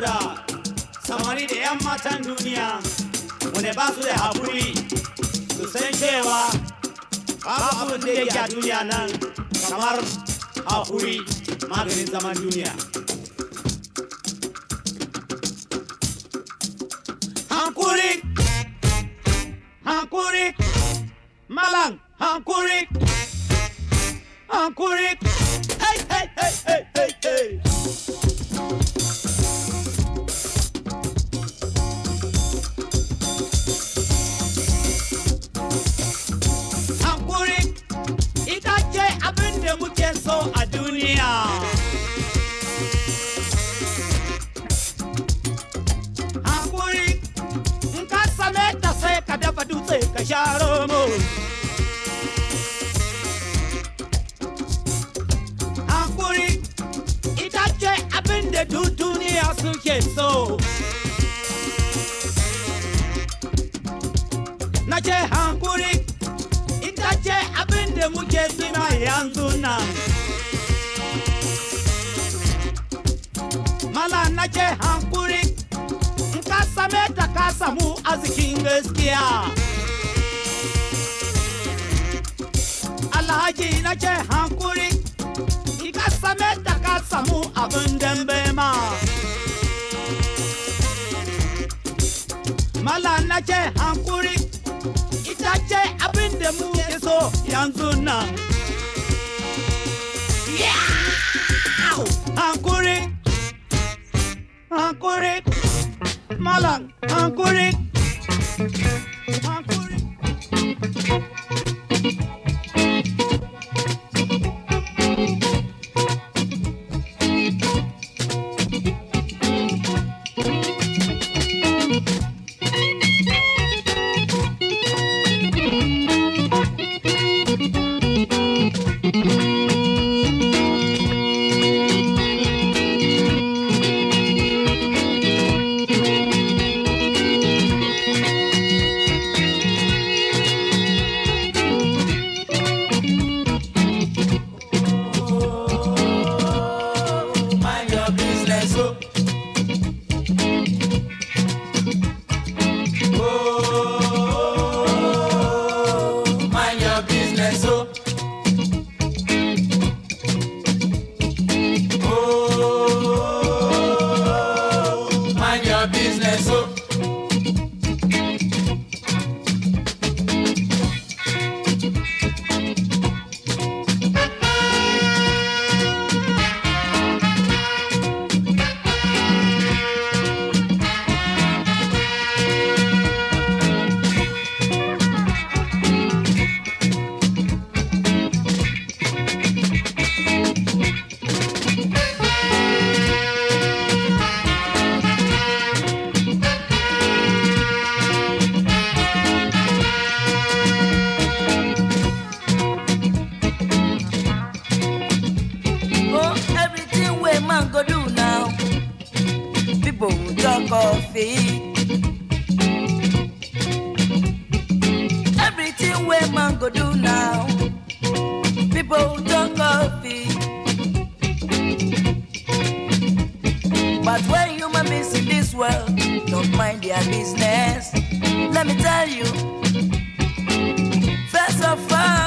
saboda samari da 'yan matan duniya wanda ba su da haƙuri su san cewa babu abin da yake a duniya nan kamar haƙuri maganin zaman duniya hankuri. Hankuri. Malam hankuri. Hankuri. Hey hey hey hey na ce hankuri ita ce abin da muke suna yanzu nan mala na ce hankuri in ka same ta ka samu arzikin gaskiya. Alhaji na ce hankuri in ka same ta ka mala na hankuri ce abin da mu ke so yanzu nan. Hankuri, hankuri, malam, hankuri. Do now, people of it. But when human beings in this world don't mind their business, let me tell you. First of all,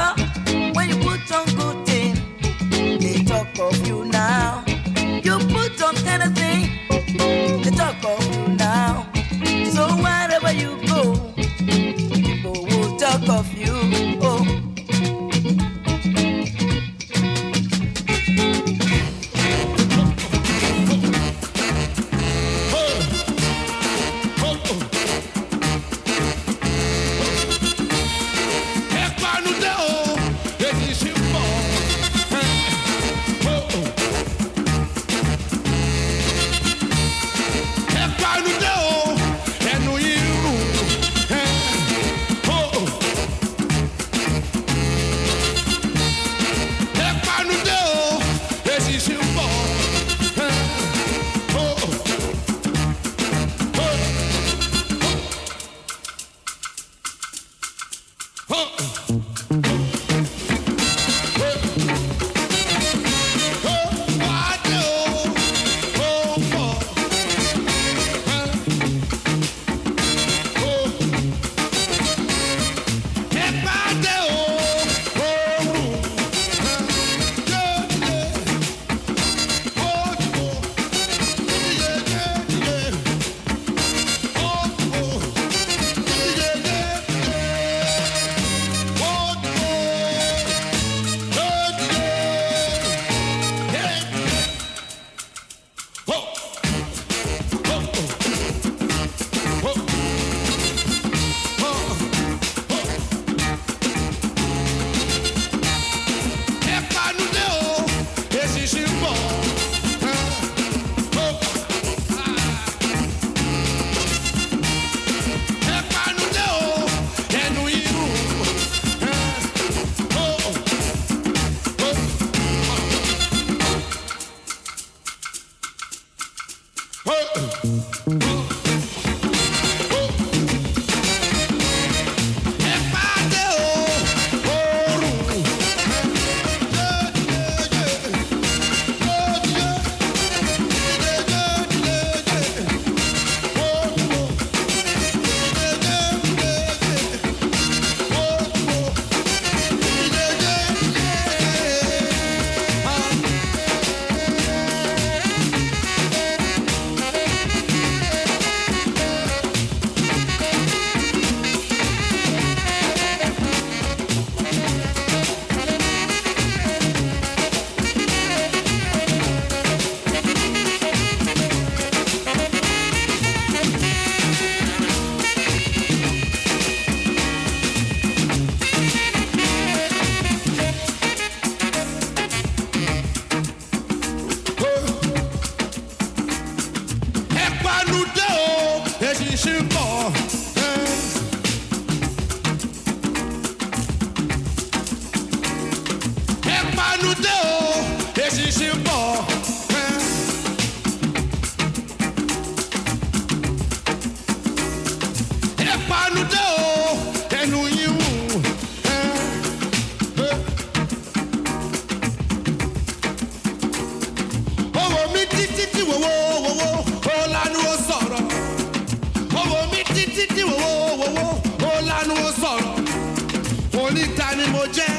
oníta ni mo jẹ́.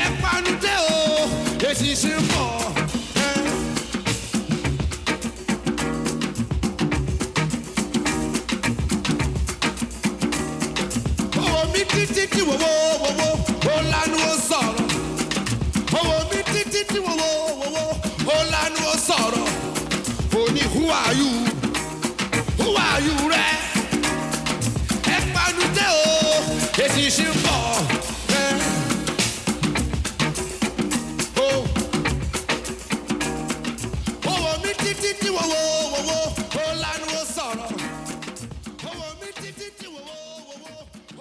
Ẹ panu dé o èsì sí ń bọ̀. Who are you? Who are you rẹ